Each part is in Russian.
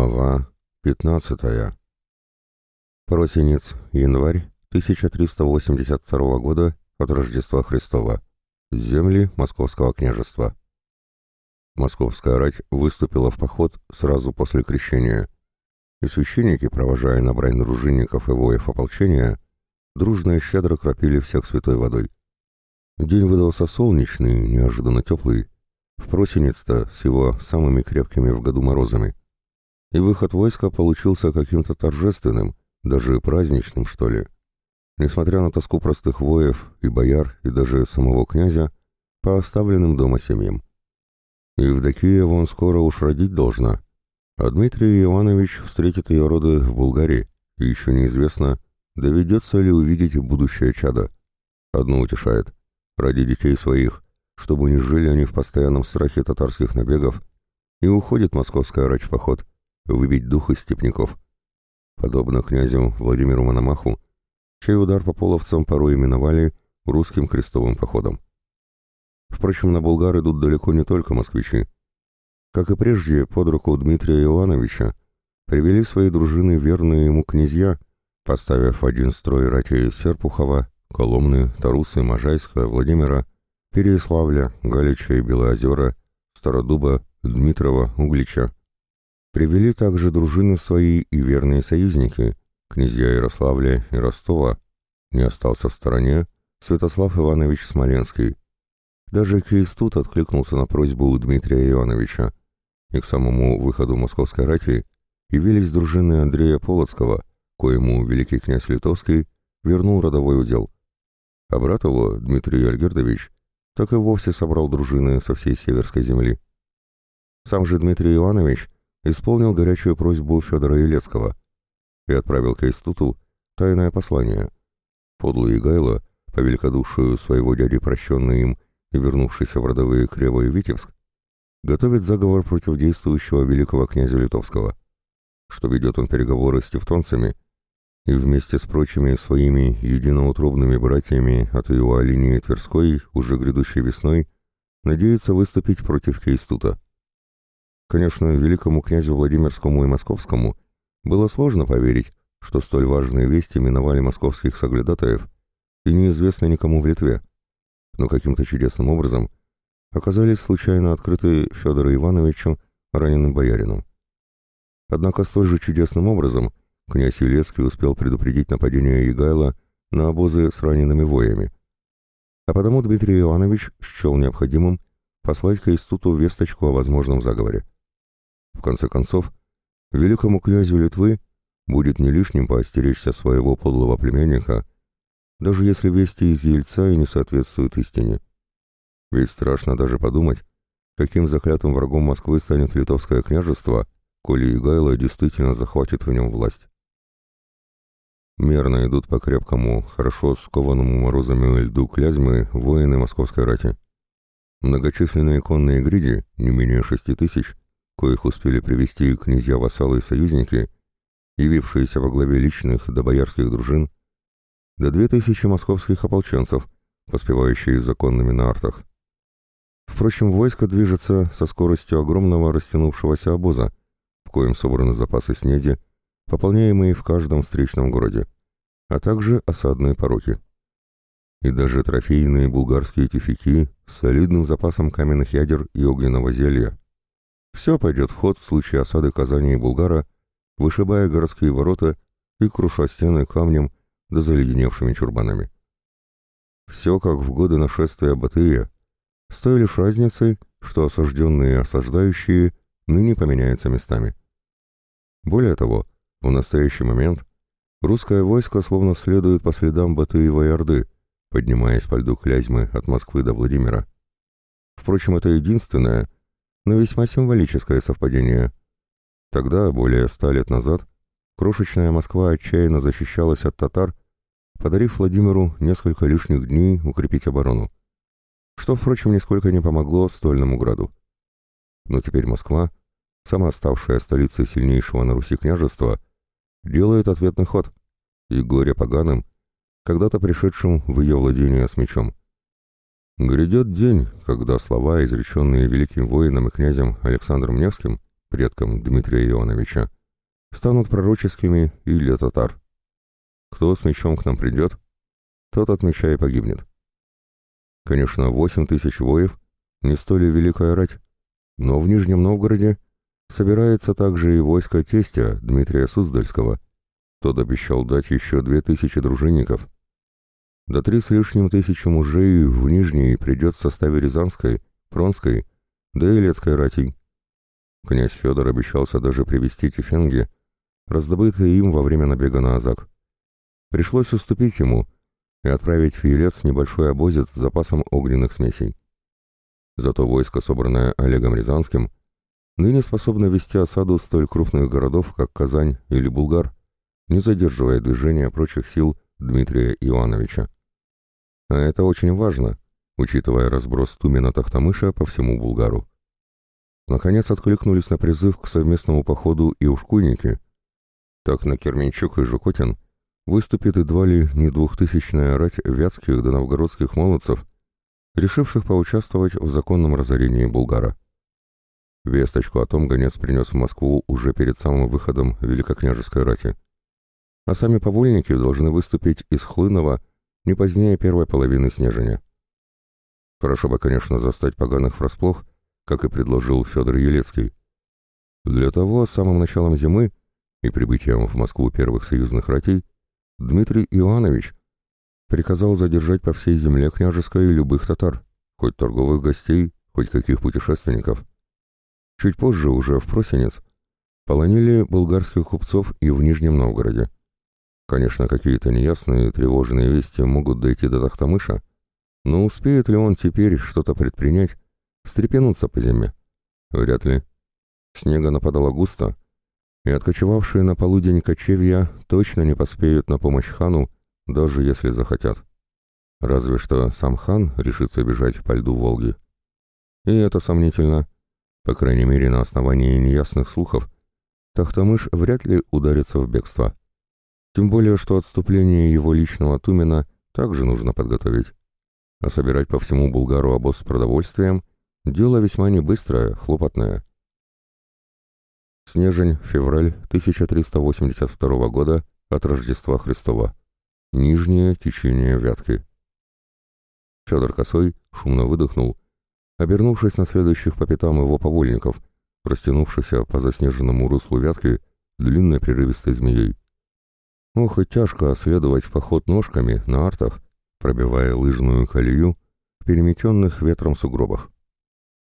Глава 15. Просенец, январь 1382 года от Рождества Христова. Земли Московского княжества. Московская рать выступила в поход сразу после крещения, и священники, провожая на брань дружинников и воев ополчения, дружно и щедро кропили всех святой водой. День выдался солнечный, неожиданно теплый, в просенец-то с его самыми крепкими в году морозами и выход войска получился каким-то торжественным, даже праздничным, что ли. Несмотря на тоску простых воев и бояр, и даже самого князя, по оставленным дома семьям. Евдокия вон скоро уж родить должна, а Дмитрий Иванович встретит ее роды в Булгарии, и еще неизвестно, доведется ли увидеть будущее чадо. Одно утешает — ради детей своих, чтобы не жили они в постоянном страхе татарских набегов, и уходит московская рать в поход, выбить дух из степняков. Подобно князю Владимиру Мономаху, чей удар по половцам порой именовали русским крестовым походом. Впрочем, на Булгар идут далеко не только москвичи. Как и прежде, под руку Дмитрия Ивановича привели свои дружины верные ему князья, поставив в один строй рати Серпухова, Коломны, Тарусы, Можайска, Владимира, Переяславля, Галича и Белоозера, Стародуба, Дмитрова, Углича. Привели также дружины свои и верные союзники, князья Ярославля и Ростова. Не остался в стороне Святослав Иванович Смоленский. Даже Кейс откликнулся на просьбу Дмитрия Ивановича, и к самому выходу московской рати явились дружины Андрея Полоцкого, коему великий князь Литовский вернул родовой удел. А брат его, Дмитрий Альгердович, так и вовсе собрал дружины со всей северской земли. Сам же Дмитрий Иванович исполнил горячую просьбу Федора Елецкого и отправил к Эйстуту тайное послание. Подлый Игайло, по великодушию своего дяди прощенный им и вернувшийся в родовые Крево и Витебск, готовит заговор против действующего великого князя Литовского, что ведет он переговоры с тевтонцами и вместе с прочими своими единоутробными братьями от его линии Тверской уже грядущей весной надеется выступить против Кейстута. Конечно, великому князю Владимирскому и Московскому было сложно поверить, что столь важные вести миновали московских соглядатаев и неизвестно никому в Литве, но каким-то чудесным образом оказались случайно открыты Федору Ивановичу, раненым боярином. Однако столь же чудесным образом князь Елецкий успел предупредить нападение Егайла на обозы с ранеными воями. А потому Дмитрий Иванович счел необходимым послать к Истуту весточку о возможном заговоре. В конце концов, великому князю Литвы будет не лишним поостеречься своего подлого племянника, даже если вести из Ельца и не соответствуют истине. Ведь страшно даже подумать, каким заклятым врагом Москвы станет литовское княжество, коли Игайло действительно захватит в нем власть. Мерно идут по крепкому, хорошо скованному морозами льду клязьмы воины московской рати. Многочисленные конные гриди, не менее шести тысяч, коих успели привести князья-вассалы и союзники, явившиеся во главе личных до боярских дружин, до две тысячи московских ополченцев, поспевающие законными на артах. Впрочем, войско движется со скоростью огромного растянувшегося обоза, в коем собраны запасы снеди, пополняемые в каждом встречном городе, а также осадные пороки. И даже трофейные булгарские тюфяки с солидным запасом каменных ядер и огненного зелья. Все пойдет в ход в случае осады Казани и Булгара, вышибая городские ворота и круша стены камнем да заледеневшими чурбанами. Все как в годы нашествия Батыя, с той лишь разницей, что осажденные и осаждающие ныне поменяются местами. Более того, в настоящий момент русское войско словно следует по следам Батыевой Орды, поднимаясь по льду Клязьмы от Москвы до Владимира. Впрочем, это единственное, но весьма символическое совпадение. Тогда, более ста лет назад, крошечная Москва отчаянно защищалась от татар, подарив Владимиру несколько лишних дней укрепить оборону, что, впрочем, нисколько не помогло стольному граду. Но теперь Москва, сама ставшая столицей сильнейшего на Руси княжества, делает ответный ход, и горе поганым, когда-то пришедшим в ее владение с мечом. Грядет день, когда слова, изреченные великим воином и князем Александром Невским, предкам Дмитрия Ионовича, станут пророческими и для татар. Кто с мечом к нам придет, тот от меча и погибнет. Конечно, восемь тысяч воев не столь великая рать, но в Нижнем Новгороде собирается также и войско тестя Дмитрия Суздальского. Тот обещал дать еще две тысячи дружинников. До три с лишним тысячи мужей в Нижней придет в составе Рязанской, Пронской, да и Лецкой ратей. Князь Федор обещался даже привести тифенги, раздобытые им во время набега на Азак. Пришлось уступить ему и отправить в Елец небольшой обозец с запасом огненных смесей. Зато войско, собранное Олегом Рязанским, ныне способно вести осаду столь крупных городов, как Казань или Булгар, не задерживая движения прочих сил Дмитрия Ивановича. А это очень важно, учитывая разброс Тумена Тахтамыша по всему Булгару. Наконец откликнулись на призыв к совместному походу и ушкуйники. Так на Керменчук и Жукотин выступит едва ли не двухтысячная рать вятских да новгородских молодцев, решивших поучаствовать в законном разорении Булгара. Весточку о том гонец принес в Москву уже перед самым выходом Великокняжеской рати. А сами повольники должны выступить из Хлынова не позднее первой половины снежения. Хорошо бы, конечно, застать поганых врасплох, как и предложил Федор Елецкий. Для того, с самым началом зимы и прибытием в Москву первых союзных ратей, Дмитрий Иванович приказал задержать по всей земле княжеской любых татар, хоть торговых гостей, хоть каких путешественников. Чуть позже, уже в просенец, полонили булгарских купцов и в Нижнем Новгороде. Конечно, какие-то неясные, тревожные вести могут дойти до Тахтамыша, но успеет ли он теперь что-то предпринять, встрепенуться по зиме? Вряд ли. Снега нападало густо, и откочевавшие на полудень кочевья точно не поспеют на помощь хану, даже если захотят. Разве что сам хан решится бежать по льду Волги. И это сомнительно. По крайней мере, на основании неясных слухов, Тахтамыш вряд ли ударится в бегство. Тем более, что отступление его личного Тумена также нужно подготовить. А собирать по всему Булгару обоз с продовольствием Дело весьма небыстрое, хлопотное. Снежень, февраль 1382 года от Рождества Христова. Нижнее течение Вятки. Федор Косой шумно выдохнул, обернувшись на следующих по пятам его повольников, растянувшихся по заснеженному руслу Вятки длинной прерывистой змеей. Ох, и тяжко следовать поход ножками на артах, пробивая лыжную колею в переметенных ветром сугробах.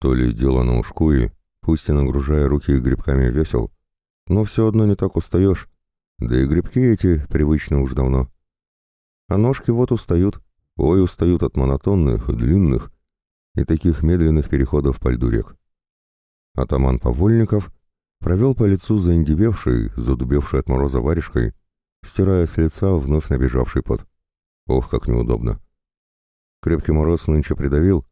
То ли дело на ушкуе, пусть и нагружая руки грибками весел, но все одно не так устаешь, да и грибки эти привычны уж давно. А ножки вот устают, ой, устают от монотонных, длинных и таких медленных переходов по льду рек. Атаман Повольников провел по лицу заиндевевший, задубевший от мороза варежкой, стирая с лица вновь набежавший пот. Ох, как неудобно. Крепкий мороз нынче придавил,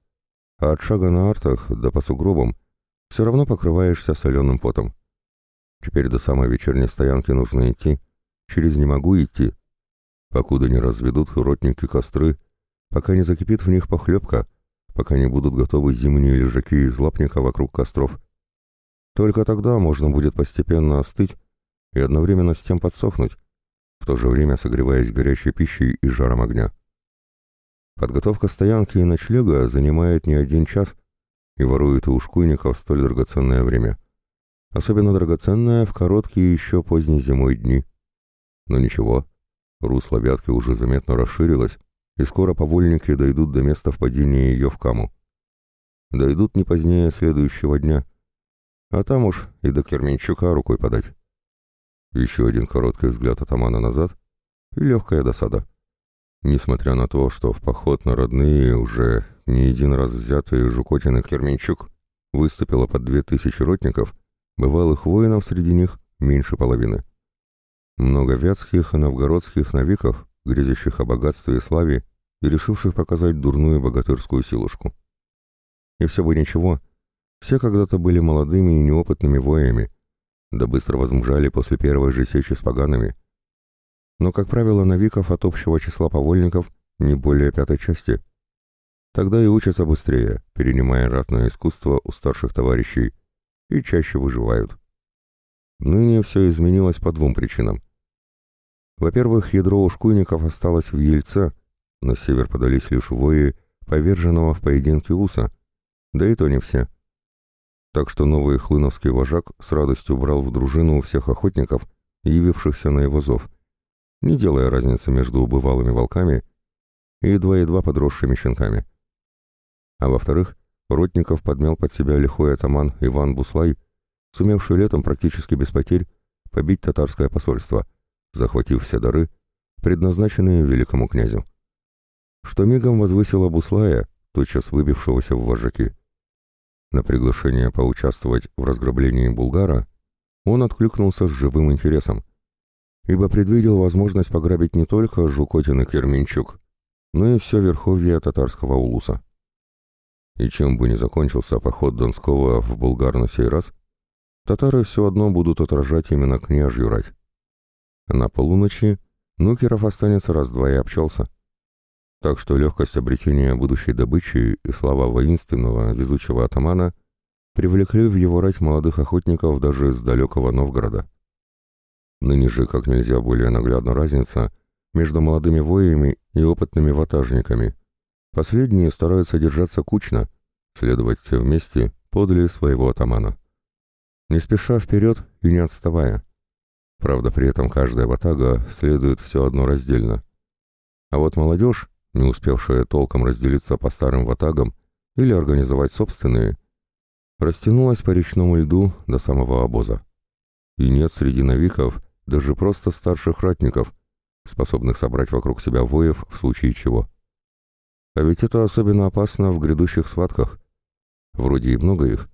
а от шага на артах да по сугробам все равно покрываешься соленым потом. Теперь до самой вечерней стоянки нужно идти, через не могу идти, покуда не разведут ротники костры, пока не закипит в них похлебка, пока не будут готовы зимние лежаки из лапника вокруг костров. Только тогда можно будет постепенно остыть и одновременно с тем подсохнуть, в то же время согреваясь горячей пищей и жаром огня. Подготовка стоянки и ночлега занимает не один час и ворует у ушкуйников столь драгоценное время. Особенно драгоценное в короткие еще поздней зимой дни. Но ничего, русло Вятки уже заметно расширилось, и скоро повольники дойдут до места впадения ее в каму. Дойдут не позднее следующего дня, а там уж и до Керменчука рукой подать. Еще один короткий взгляд атамана назад и легкая досада. Несмотря на то, что в поход на родные уже не один раз взятые Жукотин и Керменчук выступило под две тысячи ротников, бывалых воинов среди них меньше половины. Много вятских и новгородских навиков, грезящих о богатстве и славе и решивших показать дурную богатырскую силушку. И все бы ничего, все когда-то были молодыми и неопытными воями, да быстро возмужали после первой же сечи с погаными – но, как правило, новиков от общего числа повольников не более пятой части. Тогда и учатся быстрее, перенимая ратное искусство у старших товарищей, и чаще выживают. Ныне все изменилось по двум причинам. Во-первых, ядро ушкуйников осталось в Ельце, на север подались лишь вои, поверженного в поединке Уса, да и то не все. Так что новый хлыновский вожак с радостью брал в дружину всех охотников, явившихся на его зов, не делая разницы между убывалыми волками и едва-едва подросшими щенками. А во-вторых, Ротников подмял под себя лихой атаман Иван Буслай, сумевший летом практически без потерь побить татарское посольство, захватив все дары, предназначенные великому князю. Что мигом возвысило Буслая, тотчас выбившегося в вожаки. На приглашение поучаствовать в разграблении Булгара он откликнулся с живым интересом, ибо предвидел возможность пограбить не только Жукотин и Керменчук, но и все верховье татарского улуса. И чем бы ни закончился поход Донского в Булгар на сей раз, татары все одно будут отражать именно княжью рать. На полуночи Нукеров останется раз-два и обчелся. Так что легкость обретения будущей добычи и слава воинственного, везучего атамана привлекли в его рать молодых охотников даже из далекого Новгорода. Ныне же как нельзя более наглядна разница между молодыми воями и опытными ватажниками – Последние стараются держаться кучно, следовать все вместе подле своего атамана. Не спеша вперед и не отставая. Правда, при этом каждая ватага следует все одно раздельно. А вот молодежь, не успевшая толком разделиться по старым ватагам или организовать собственные, растянулась по речному льду до самого обоза. И нет среди новиков даже просто старших ратников, способных собрать вокруг себя воев в случае чего. А ведь это особенно опасно в грядущих схватках. Вроде и много их.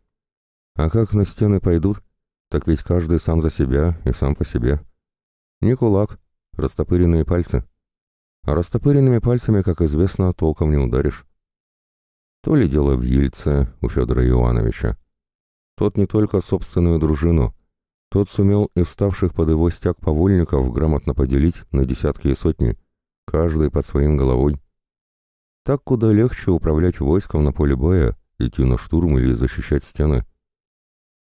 А как на стены пойдут, так ведь каждый сам за себя и сам по себе. Не кулак, растопыренные пальцы. Растопыренными пальцами, как известно, толком не ударишь. То ли дело в Ельце у Федора Ивановича. Тот не только собственную дружину, тот сумел и вставших под его стяг повольников грамотно поделить на десятки и сотни, каждый под своим головой. Так куда легче управлять войском на поле боя, идти на штурм или защищать стены.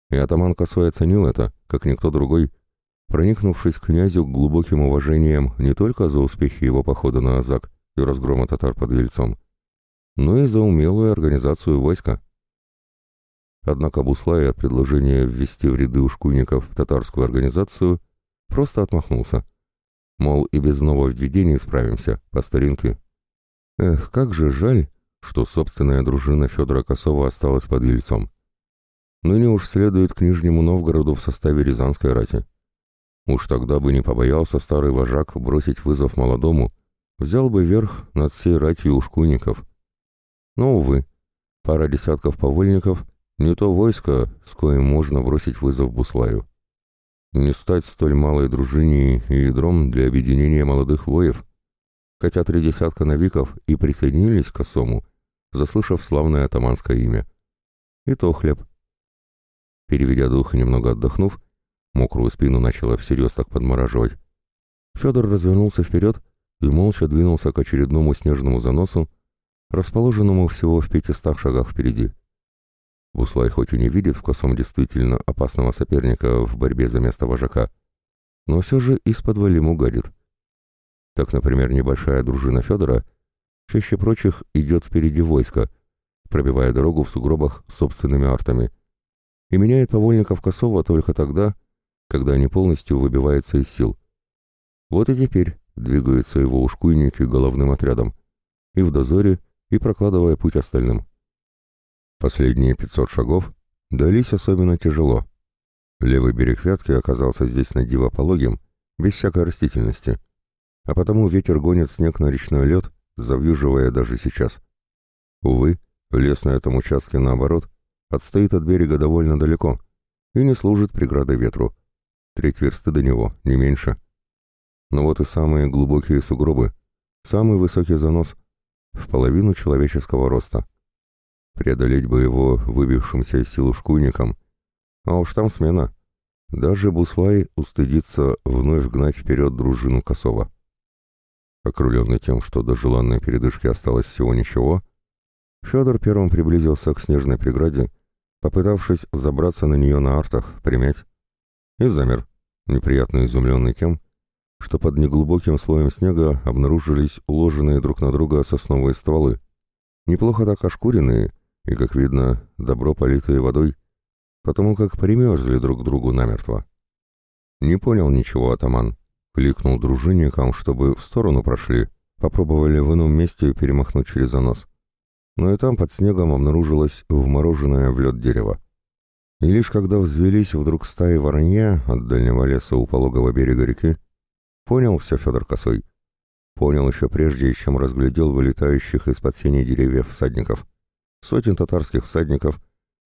И атаман Косой оценил это, как никто другой, проникнувшись князю глубоким уважением не только за успехи его похода на Азак и разгрома татар под Ельцом, но и за умелую организацию войска. Однако Буслай от предложения ввести в ряды ушкуйников татарскую организацию просто отмахнулся. Мол, и без нововведений справимся, по старинке. Эх, как же жаль, что собственная дружина Федора Косова осталась под Ельцом. Ныне уж следует к Нижнему Новгороду в составе Рязанской рати. Уж тогда бы не побоялся старый вожак бросить вызов молодому, взял бы верх над всей ратью ушкуйников. Но, увы, пара десятков повольников — не то войско, с коим можно бросить вызов Буслаю. Не стать столь малой дружине и ядром для объединения молодых воев — хотя три десятка навиков и присоединились к косому, заслышав славное атаманское имя. И то хлеб. Переведя дух и немного отдохнув, мокрую спину начала всерьез так подмораживать. Федор развернулся вперед и молча двинулся к очередному снежному заносу, расположенному всего в пятистах шагах впереди. Буслай хоть и не видит в косом действительно опасного соперника в борьбе за место вожака, но все же из-под ему гадит. Так, например, небольшая дружина Федора чаще прочих идет впереди войска, пробивая дорогу в сугробах собственными артами, и меняет повольников Косова только тогда, когда они полностью выбиваются из сил. Вот и теперь двигаются его ушкуйники головным отрядом, и в дозоре, и прокладывая путь остальным. Последние 500 шагов дались особенно тяжело. Левый берег Вятки оказался здесь на диво без всякой растительности а потому ветер гонит снег на речной лед, завьюживая даже сейчас. Увы, лес на этом участке, наоборот, отстоит от берега довольно далеко и не служит преградой ветру. Треть версты до него, не меньше. Но вот и самые глубокие сугробы, самый высокий занос, в половину человеческого роста. Преодолеть бы его выбившимся из сил шкуйникам, а уж там смена. Даже Буслай устыдится вновь гнать вперед дружину Косова. Окруленный тем, что до желанной передышки осталось всего ничего, Федор первым приблизился к снежной преграде попытавшись забраться на нее на артах, примять, и замер, неприятно изумленный тем, что под неглубоким слоем снега обнаружились уложенные друг на друга сосновые стволы, неплохо так ошкуренные и, как видно, добро политые водой, потому как примерзли друг другу намертво. Не понял ничего атаман, кликнул дружинникам, чтобы в сторону прошли, попробовали в ином месте перемахнуть через занос. Но и там под снегом обнаружилось вмороженное в лед дерево. И лишь когда взвелись вдруг стаи воронья от дальнего леса у пологого берега реки, понял все Федор Косой. Понял еще прежде, чем разглядел вылетающих из-под сеней деревьев всадников. Сотен татарских всадников,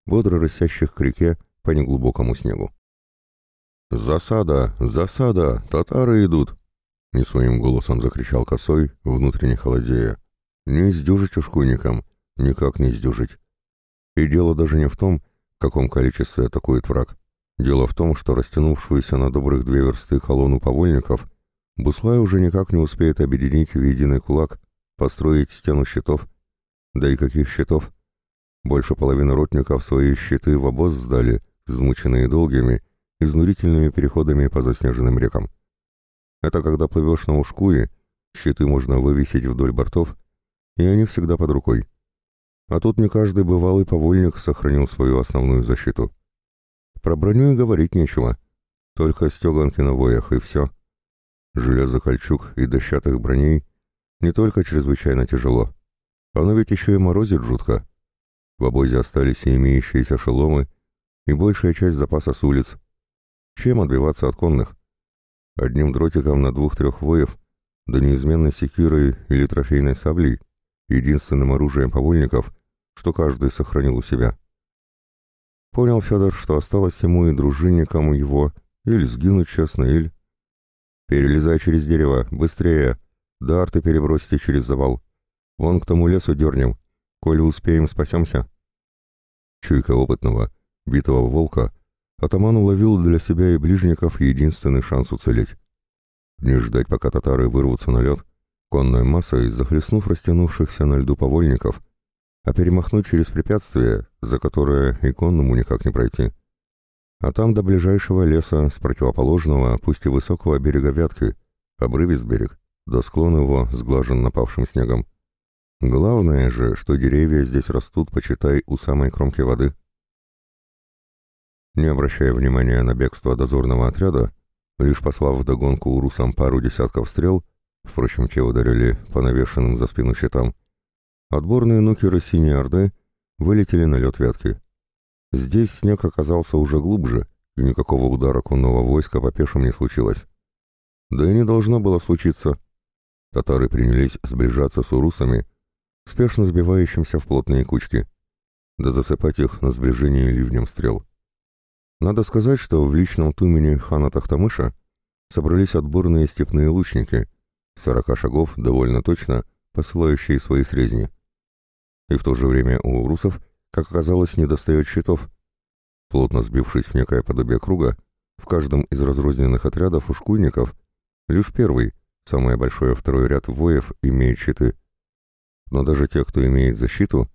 бодро рысящих к реке по неглубокому снегу. «Засада! Засада! Татары идут!» Не своим голосом закричал Косой, внутренне холодея. «Не сдюжить ушкуйникам! Никак не сдюжить!» И дело даже не в том, каком количестве атакует враг. Дело в том, что растянувшуюся на добрых две версты колонну повольников Буслай уже никак не успеет объединить в единый кулак, построить стену щитов. Да и каких щитов? Больше половины ротников свои щиты в обоз сдали, измученные долгими, изнурительными переходами по заснеженным рекам. Это когда плывешь на ушкуе, щиты можно вывесить вдоль бортов, и они всегда под рукой. А тут не каждый бывалый повольник сохранил свою основную защиту. Про броню и говорить нечего. Только стеганки на воях, и все. Железо кольчуг и дощатых броней не только чрезвычайно тяжело. Оно ведь еще и морозит жутко. В обозе остались и имеющиеся шеломы, и большая часть запаса с улиц. Чем отбиваться от конных? Одним дротиком на двух-трех воев, да неизменной секирой или трофейной саблей, единственным оружием повольников, что каждый сохранил у себя. Понял Федор, что осталось ему и дружинникам его или сгинуть честно, или... «Перелезай через дерево, быстрее! Да арты перебросите через завал. Вон к тому лесу дернем. Коли успеем, спасемся». Чуйка опытного, битого волка, атаман уловил для себя и ближников единственный шанс уцелеть. Не ждать, пока татары вырвутся на лед, конной массой захлестнув растянувшихся на льду повольников, а перемахнуть через препятствие, за которое и конному никак не пройти а там до ближайшего леса с противоположного, пусть и высокого берега Вятки, обрывист берег, до склон его сглажен напавшим снегом. Главное же, что деревья здесь растут, почитай, у самой кромки воды. Не обращая внимания на бегство дозорного отряда, лишь послав вдогонку урусам пару десятков стрел, впрочем, те ударили по навешенным за спину щитам, отборные нукеры Синей Орды вылетели на лед Вятки. Здесь снег оказался уже глубже, и никакого удара конного войска по пешим не случилось. Да и не должно было случиться. Татары принялись сближаться с урусами, спешно сбивающимся в плотные кучки, да засыпать их на сближение ливнем стрел. Надо сказать, что в личном тумене хана Тахтамыша собрались отборные степные лучники, сорока шагов довольно точно, посылающие свои срезни. И в то же время у урусов – как оказалось, недостает щитов. Плотно сбившись в некое подобие круга, в каждом из разрозненных отрядов ушкуйников лишь первый, самый большой второй ряд воев имеет щиты. Но даже те, кто имеет защиту,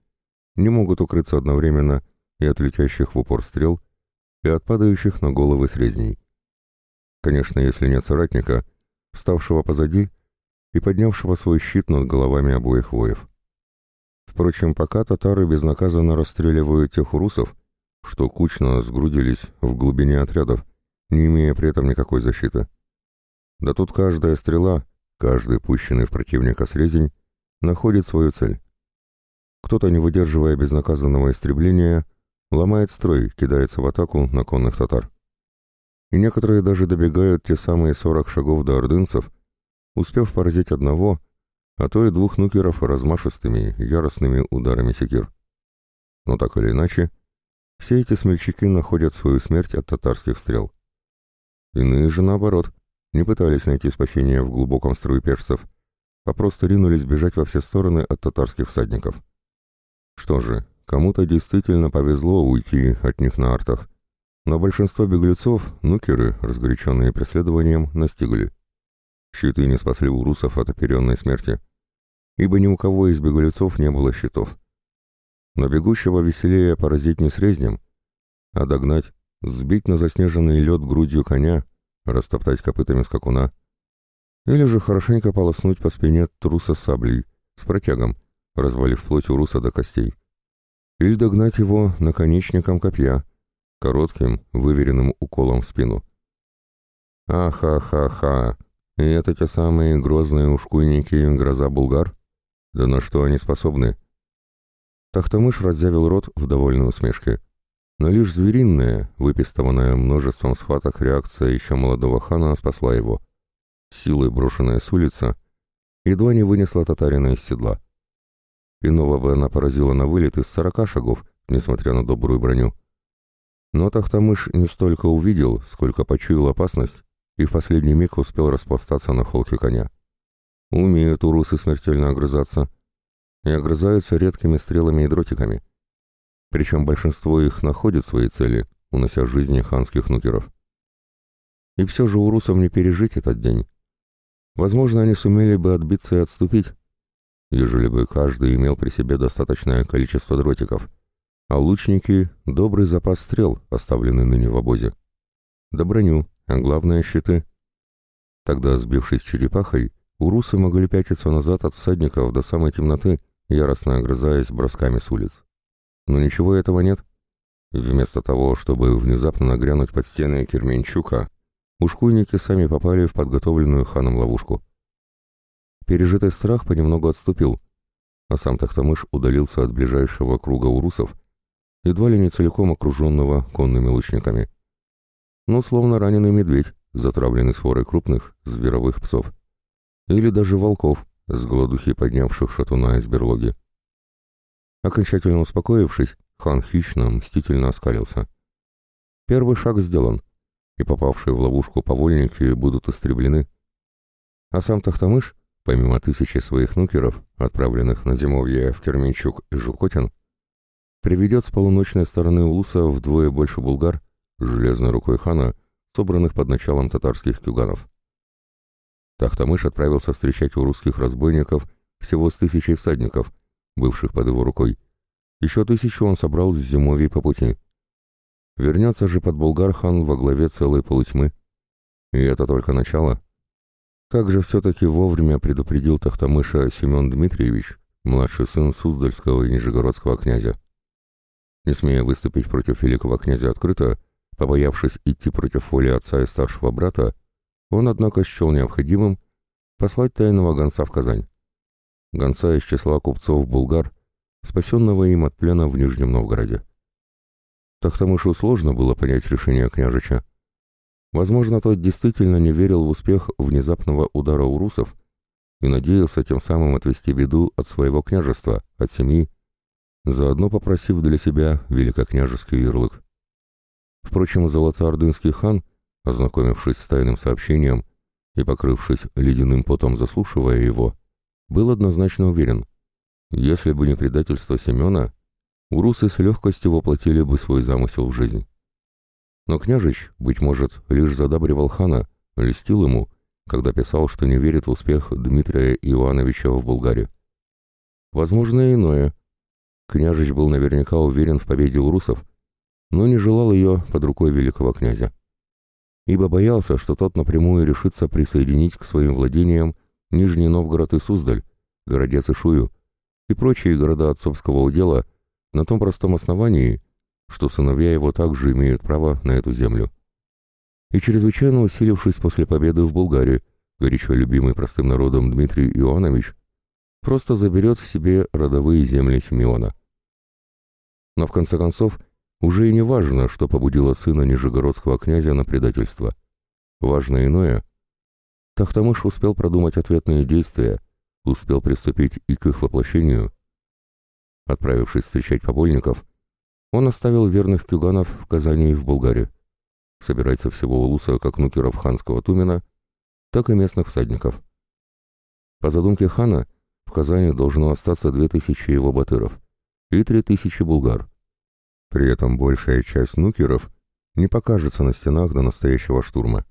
не могут укрыться одновременно и от летящих в упор стрел, и от падающих на головы срезней. Конечно, если нет соратника, вставшего позади и поднявшего свой щит над головами обоих воев. Впрочем, пока татары безнаказанно расстреливают тех урусов, что кучно сгрудились в глубине отрядов, не имея при этом никакой защиты. Да тут каждая стрела, каждый пущенный в противника срезень, находит свою цель. Кто-то, не выдерживая безнаказанного истребления, ломает строй, кидается в атаку на конных татар. И некоторые даже добегают те самые сорок шагов до ордынцев, успев поразить одного, а то и двух нукеров размашистыми, яростными ударами секир. Но так или иначе, все эти смельчаки находят свою смерть от татарских стрел. Иные же, наоборот, не пытались найти спасения в глубоком строю пешцев, а просто ринулись бежать во все стороны от татарских всадников. Что же, кому-то действительно повезло уйти от них на артах, но большинство беглецов, нукеры, разгоряченные преследованием, настигли. Щиты не спасли урусов от оперенной смерти, ибо ни у кого из беглецов не было щитов. Но бегущего веселее поразить не срезнем, а догнать, сбить на заснеженный лед грудью коня, растоптать копытами скакуна. Или же хорошенько полоснуть по спине труса саблей, с протягом, развалив плоть у руса до костей. Или догнать его наконечником копья, коротким, выверенным уколом в спину. Аха-ха-ха! И это те самые грозные ушкуйники гроза булгар? Да на что они способны? Тахтамыш разъявил рот в довольной усмешке. Но лишь звериная, выпистованная множеством схваток реакция еще молодого хана спасла его. Силой брошенная с улицы, едва не вынесла татарина из седла. Иного бы она поразила на вылет из сорока шагов, несмотря на добрую броню. Но Тахтамыш не столько увидел, сколько почуял опасность, и в последний миг успел распластаться на холке коня. Умеют урусы смертельно огрызаться. И огрызаются редкими стрелами и дротиками. Причем большинство их находит свои цели, унося жизни ханских нукеров. И все же урусам не пережить этот день. Возможно, они сумели бы отбиться и отступить, ежели бы каждый имел при себе достаточное количество дротиков, а лучники — добрый запас стрел, оставленный ныне в обозе. Да броню, а главное — щиты. Тогда, сбившись черепахой, урусы могли пятиться назад от всадников до самой темноты, яростно огрызаясь бросками с улиц. Но ничего этого нет. Вместо того, чтобы внезапно нагрянуть под стены Керменчука, ушкуйники сами попали в подготовленную ханом ловушку. Пережитый страх понемногу отступил, а сам Тахтамыш удалился от ближайшего круга урусов, едва ли не целиком окруженного конными лучниками. Ну, словно раненый медведь, затравленный сворой крупных зверовых псов. Или даже волков, с голодухи поднявших шатуна из берлоги. Окончательно успокоившись, хан хищно, мстительно оскалился. Первый шаг сделан, и попавшие в ловушку повольники будут истреблены. А сам Тахтамыш Помимо тысячи своих нукеров, отправленных на зимовье в Керменчук и Жукотин, приведет с полуночной стороны Улуса вдвое больше булгар, железной рукой хана, собранных под началом татарских кюганов. Тахтамыш отправился встречать у русских разбойников всего с тысячей всадников, бывших под его рукой. Еще тысячу он собрал с зимовий по пути. Вернется же под булгар хан во главе целой полутьмы. И это только начало. Как же все-таки вовремя предупредил Тахтамыша Семен Дмитриевич, младший сын Суздальского и Нижегородского князя. Не смея выступить против великого князя открыто, побоявшись идти против воли отца и старшего брата, он, однако, счел необходимым послать тайного гонца в Казань. Гонца из числа купцов-булгар, спасенного им от плена в Нижнем Новгороде. Тахтамышу сложно было понять решение княжича, Возможно, тот действительно не верил в успех внезапного удара у русов и надеялся тем самым отвести беду от своего княжества, от семьи, заодно попросив для себя великокняжеский ярлык. Впрочем, золотоордынский хан, ознакомившись с тайным сообщением и покрывшись ледяным потом заслушивая его, был однозначно уверен, если бы не предательство Семена, урусы с легкостью воплотили бы свой замысел в жизнь. Но княжич, быть может, лишь задабривал хана, льстил ему, когда писал, что не верит в успех Дмитрия Ивановича в Булгарии. Возможно, иное. Княжич был наверняка уверен в победе у русов, но не желал ее под рукой великого князя. Ибо боялся, что тот напрямую решится присоединить к своим владениям Нижний Новгород и Суздаль, Городец и Шую и прочие города отцовского удела на том простом основании, что сыновья его также имеют право на эту землю. И чрезвычайно усилившись после победы в Булгарии, горячо любимый простым народом Дмитрий Иоаннович просто заберет в себе родовые земли Симеона. Но в конце концов, уже и не важно, что побудило сына Нижегородского князя на предательство. Важно иное. Тахтамыш успел продумать ответные действия, успел приступить и к их воплощению. Отправившись встречать побольников, он оставил верных кюганов в Казани и в Булгарии. Собирается всего улуса как нукеров ханского Тумена, так и местных всадников. По задумке хана, в Казани должно остаться две тысячи его батыров и три тысячи булгар. При этом большая часть нукеров не покажется на стенах до настоящего штурма.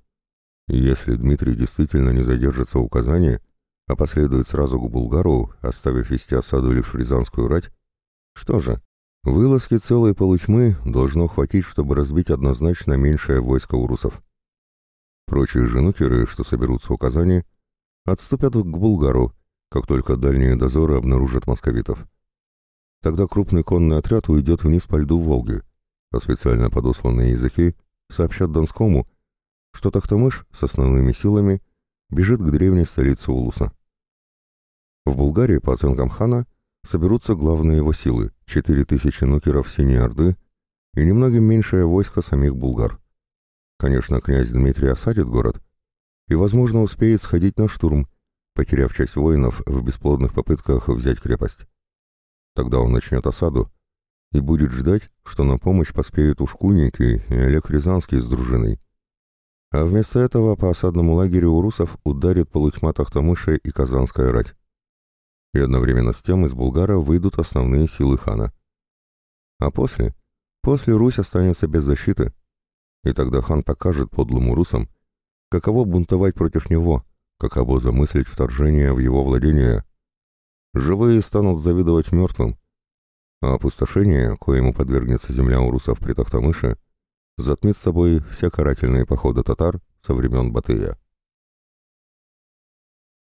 Если Дмитрий действительно не задержится у Казани, а последует сразу к Булгару, оставив вести осаду лишь Рязанскую рать, что же, Вылазки целой полутьмы должно хватить, чтобы разбить однозначно меньшее войско урусов. Прочие же нукеры, что соберутся у Казани, отступят к Булгару, как только дальние дозоры обнаружат московитов. Тогда крупный конный отряд уйдет вниз по льду Волги, а специально подосланные языки сообщат Донскому, что Тахтамыш с основными силами бежит к древней столице Улуса. В Булгарии, по оценкам хана, соберутся главные его силы — 4000 нукеров Синей Орды и немногим меньшее войско самих булгар. Конечно, князь Дмитрий осадит город и, возможно, успеет сходить на штурм, потеряв часть воинов в бесплодных попытках взять крепость. Тогда он начнет осаду и будет ждать, что на помощь поспеют ушкуйники и Олег Рязанский с дружиной. А вместо этого по осадному лагерю у русов ударит полутьма Тахтамыша и Казанская рать. И одновременно с тем из Булгара выйдут основные силы хана. А после? После Русь останется без защиты. И тогда хан покажет подлым русам, каково бунтовать против него, каково замыслить вторжение в его владение. Живые станут завидовать мертвым, а опустошение, коему подвергнется земля у русов при Тахтамыше, затмит собой все карательные походы татар со времен Батыя.